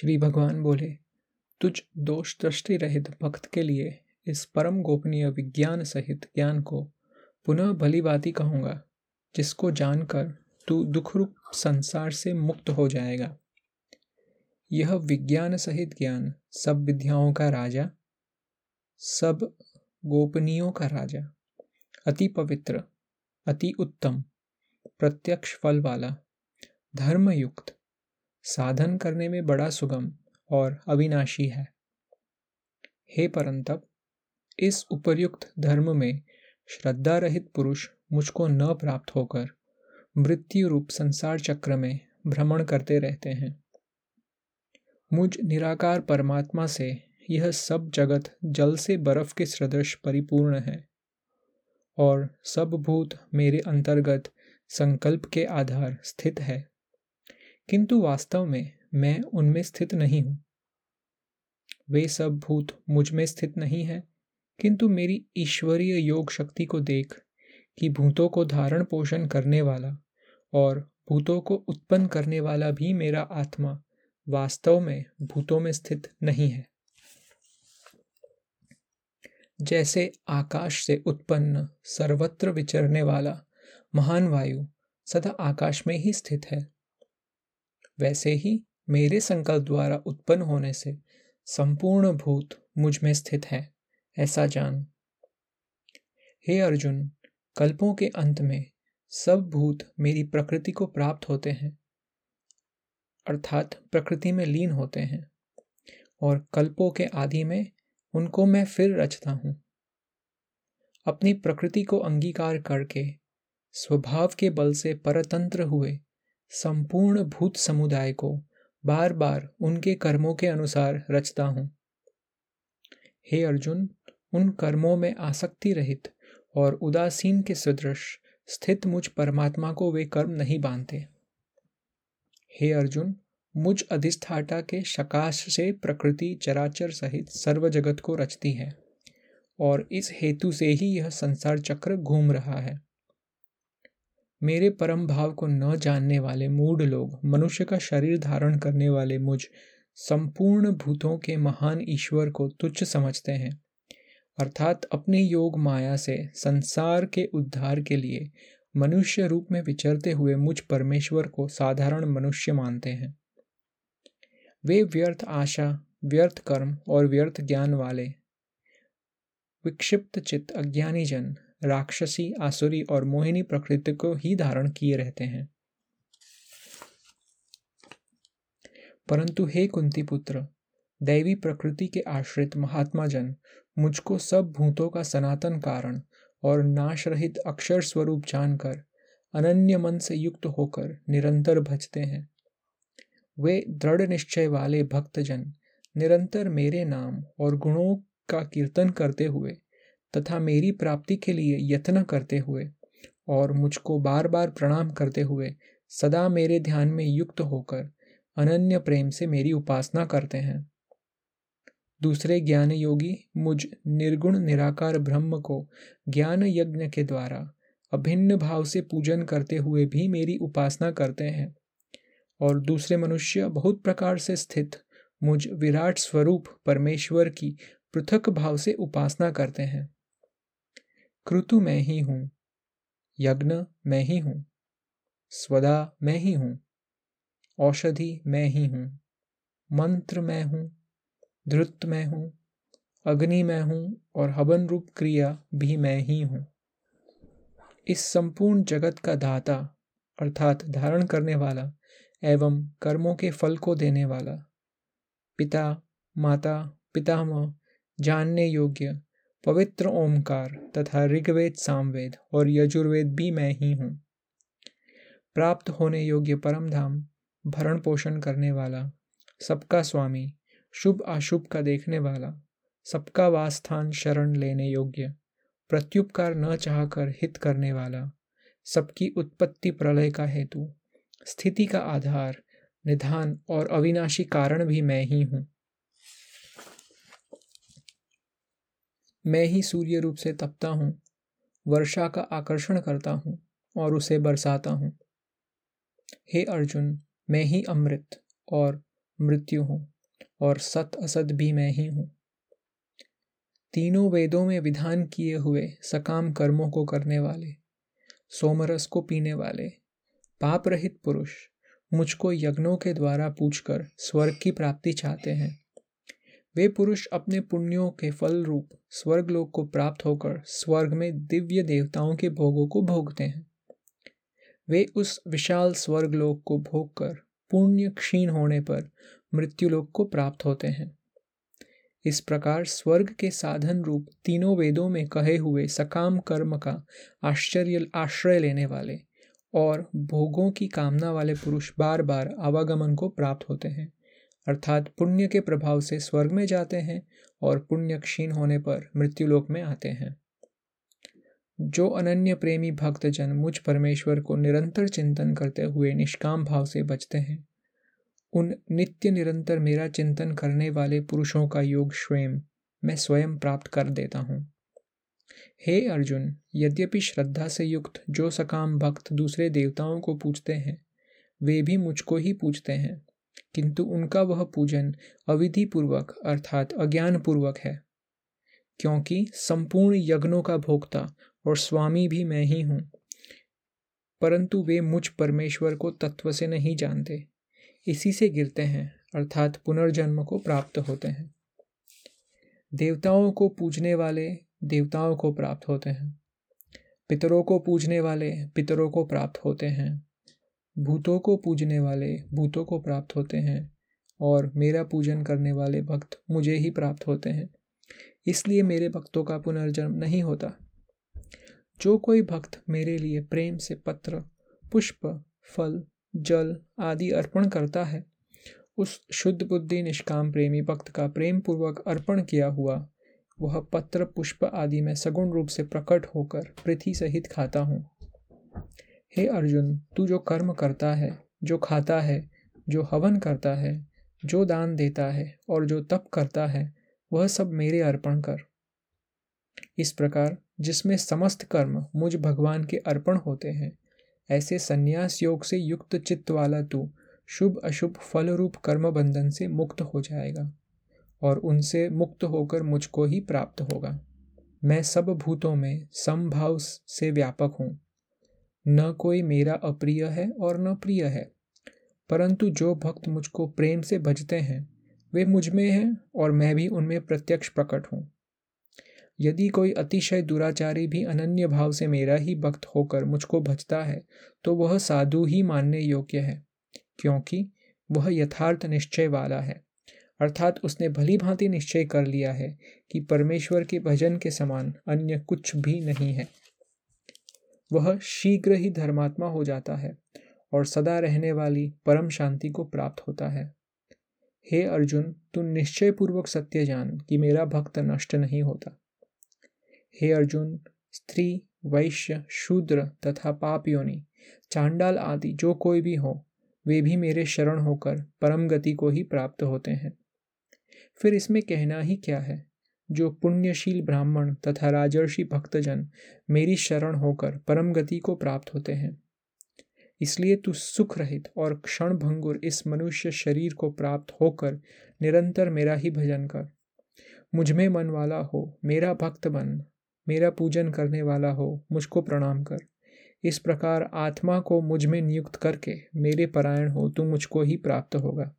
श्री भगवान बोले तुझ दोष दृष्टि रहित भक्त के लिए इस परम गोपनीय विज्ञान सहित ज्ञान को पुनः भली बाती कहूँगा, जिसको जानकर तू दुखरूप संसार से मुक्त हो जाएगा। यह विज्ञान सहित ज्ञान सब विद्याओं का राजा, सब गोपनीयों का राजा, अति पवित्र, अति उत्तम, प्रत्यक्ष फल वाला, धर्मयुक्त साधन करने में बड़ा सुगम और अविनाशी है। हे परंतप, इस उपर्युक्त धर्म में श्रद्धा रहित पुरुष मुझको न प्राप्त होकर मृत्यु रूप संसार चक्र में भ्रमण करते रहते हैं। मुझ निराकार परमात्मा से यह सब जगत जल से बर्फ़ के सदृश परिपूर्ण है और सब भूत मेरे अंतर्गत संकल्प के आधार स्थित है। किंतु वास्तव में मैं उनमें स्थित नहीं हूँ। वे सब भूत मुझमें स्थित नहीं है, किंतु मेरी ईश्वरीय योग शक्ति को देख कि भूतों को धारण पोषण करने वाला और भूतों को उत्पन्न करने वाला भी मेरा आत्मा वास्तव में भूतों में स्थित नहीं है। जैसे आकाश से उत्पन्न सर्वत्र विचरने वाला महान वायु सदा आकाश में ही स्थित है। वैसे ही मेरे संकल्प द्वारा उत्पन्न होने से संपूर्ण भूत मुझमें स्थित है, ऐसा जान। हे अर्जुन, कल्पों के अंत में सब भूत मेरी प्रकृति को प्राप्त होते हैं, अर्थात प्रकृति में लीन होते हैं, और कल्पों के आदि में उनको मैं फिर रचता हूँ। अपनी प्रकृति को अंगीकार करके स्वभाव के बल से परतंत्र हुए संपूर्ण भूत समुदाय को बार बार उनके कर्मों के अनुसार रचता हूँ। हे अर्जुन, उन कर्मों में आसक्ति रहित और उदासीन के सदृश स्थित मुझ परमात्मा को वे कर्म नहीं बांधते। हे अर्जुन, मुझ अधिष्ठाता के शकाश से प्रकृति चराचर सहित सर्व जगत को रचती है और इस हेतु से ही यह संसार चक्र घूम रहा है। मेरे परम भाव को न जानने वाले मूढ़ लोग, मनुष्य का शरीर धारण करने वाले मुझ, संपूर्ण भूतों के महान ईश्वर को तुच्छ समझते हैं। अर्थात अपने योग माया से, संसार के उद्धार के लिए, मनुष्य रूप में विचरते हुए मुझ परमेश्वर को साधारण मनुष्य मानते हैं। वे व्यर्थ आशा, व्यर्थ कर्म और व्यर्थ ज्ञान वाले, विक्षिप्त चित्त अज्ञानी जन राक्षसी, आसुरी और मोहिनी प्रकृति को ही धारण किए रहते हैं। परंतु हे कुंती पुत्र दैवी प्रकृति के आश्रित महात्मा जन मुझको सब भूतों का सनातन कारण और नाश रहित अक्षर स्वरूप जानकर, अनन्य मन से युक्त होकर निरंतर भजते हैं। वे दृढ़ निश्चय वाले भक्तजन निरंतर मेरे नाम और गुणों का कीर्तन करते हुए तथा मेरी प्राप्ति के लिए यत्न करते हुए और मुझको बार बार प्रणाम करते हुए सदा मेरे ध्यान में युक्त होकर अनन्य प्रेम से मेरी उपासना करते हैं। दूसरे ज्ञान योगी मुझ निर्गुण निराकार ब्रह्म को ज्ञान यज्ञ के द्वारा अभिन्न भाव से पूजन करते हुए भी मेरी उपासना करते हैं और दूसरे मनुष्य बहुत प्रकार से स्थित मुझ विराट स्वरूप परमेश्वर की पृथक भाव से उपासना करते हैं। कृतु मैं ही हूँ, यज्ञ मैं ही हूँ, स्वदा मैं ही हूँ, औषधि मैं ही हूँ, मंत्र मैं हूँ, धृत मैं हूँ, अग्नि मैं हूँ और हवन रूप क्रिया भी मैं ही हूँ। इस संपूर्ण जगत का दाता, अर्थात धारण करने वाला एवं कर्मों के फल को देने वाला, पिता, माता, पितामह, जानने योग्य पवित्र ओमकार तथा ऋग्वेद सामवेद और यजुर्वेद भी मैं ही हूँ। प्राप्त होने योग्य परम धाम भरण पोषण करने वाला, सबका स्वामी, शुभ अशुभ का देखने वाला, सबका वास्थान शरण लेने योग्य, प्रत्युपकार न चाहकर हित करने वाला, सबकी उत्पत्ति प्रलय का हेतु, स्थिति का आधार, निधान और अविनाशी कारण भी मैं ही हूँ। मैं ही सूर्य रूप से तपता हूँ, वर्षा का आकर्षण करता हूँ और उसे बरसाता हूँ। हे अर्जुन, मैं ही अमृत और मृत्यु हूँ और सत असत भी मैं ही हूँ। तीनों वेदों में विधान किए हुए सकाम कर्मों को करने वाले, सोमरस को पीने वाले, पाप रहित पुरुष मुझको यज्ञों के द्वारा पूछकर स्वर्ग की प्राप्ति चाहते हैं। वे पुरुष अपने पुण्यों के फल रूप स्वर्ग लोक को प्राप्त होकर स्वर्ग में दिव्य देवताओं के भोगों को भोगते हैं। वे उस विशाल स्वर्ग लोक को भोग कर पुण्य क्षीण होने पर मृत्युलोक को प्राप्त होते हैं। इस प्रकार स्वर्ग के साधन रूप तीनों वेदों में कहे हुए सकाम कर्म का आश्चर्य, आश्रय लेने वाले और भोगों की कामना वाले पुरुष बार बार आवागमन को प्राप्त होते हैं। अर्थात पुण्य के प्रभाव से स्वर्ग में जाते हैं और पुण्य क्षीण होने पर मृत्युलोक में आते हैं। जो अनन्य प्रेमी भक्तजन मुझ परमेश्वर को निरंतर चिंतन करते हुए निष्काम भाव से बचते हैं, उन नित्य निरंतर मेरा चिंतन करने वाले पुरुषों का योग स्वयं मैं स्वयं प्राप्त कर देता हूँ। हे अर्जुन, यद्यपि श्रद्धा से युक्त जो सकाम भक्त दूसरे देवताओं को पूछते हैं, वे भी मुझको ही पूछते हैं। किंतु उनका वह पूजन अविधि पूर्वक अर्थात अज्ञान पूर्वक है, क्योंकि संपूर्ण यज्ञों का भोक्ता और स्वामी भी मैं ही हूँ। परंतु वे मुझ परमेश्वर को तत्व से नहीं जानते। इसी से गिरते हैं, अर्थात पुनर्जन्म को प्राप्त होते हैं। देवताओं को पूजने वाले देवताओं को प्राप्त होते हैं। पितरों को पूजने वाले पितरों को प्राप्त होते हैं। भूतों को पूजने वाले भूतों को प्राप्त होते हैं और मेरा पूजन करने वाले भक्त मुझे ही प्राप्त होते हैं। इसलिए मेरे भक्तों का पुनर्जन्म नहीं होता। जो कोई भक्त मेरे लिए प्रेम से पत्र, पुष्प, फल, जल आदि अर्पण करता है, उस शुद्ध बुद्धि निष्काम प्रेमी भक्त का प्रेम पूर्वक अर्पण किया हुआ, वह पत्र, पुष्प आदि में सगुण रूप से प्रकट होकर पृथ्वी सहित खाता हूँ। हे अर्जुन, तू जो कर्म करता है, जो खाता है, जो हवन करता है, जो दान देता है और जो तप करता है, वह सब मेरे अर्पण कर। इस प्रकार जिसमें समस्त कर्म मुझ भगवान के अर्पण होते हैं, ऐसे संन्यास योग से युक्त चित्त वाला तू शुभ अशुभ फल रूप कर्म बंधन से मुक्त हो जाएगा और उनसे मुक्त होकर मुझको ही प्राप्त होगा। मैं सब भूतों में समभाव से व्यापक हूँ। न कोई मेरा अप्रिय है और न प्रिय है। परंतु जो भक्त मुझको प्रेम से भजते हैं, वे मुझमें हैं और मैं भी उनमें प्रत्यक्ष प्रकट हूँ। यदि कोई अतिशय दुराचारी भी अनन्य भाव से मेरा ही भक्त होकर मुझको भजता है तो वह साधु ही मानने योग्य है, क्योंकि वह यथार्थ निश्चय वाला है। अर्थात उसने भली भांति निश्चय कर लिया है कि परमेश्वर के भजन के समान अन्य कुछ भी नहीं है। वह शीघ्र ही धर्मात्मा हो जाता है और सदा रहने वाली परम शांति को प्राप्त होता है। हे अर्जुन, तू निश्चय पूर्वक सत्य जान कि मेरा भक्त नष्ट नहीं होता। हे अर्जुन, स्त्री, वैश्य, शूद्र तथा पाप योनि, चांडाल आदि जो कोई भी हो, वे भी मेरे शरण होकर परम गति को ही प्राप्त होते हैं। फिर इसमें कहना ही क्या है? जो पुण्यशील ब्राह्मण तथा राजर्षि भक्तजन मेरी शरण होकर परम गति को प्राप्त होते हैं। इसलिए तू सुख रहित और क्षण भंगुर इस मनुष्य शरीर को प्राप्त होकर निरंतर मेरा ही भजन कर। मुझमें मन वाला हो, मेरा भक्त बन, मेरा पूजन करने वाला हो, मुझको प्रणाम कर। इस प्रकार आत्मा को मुझमें नियुक्त करके मेरे परायण हो, तू मुझको ही प्राप्त होगा।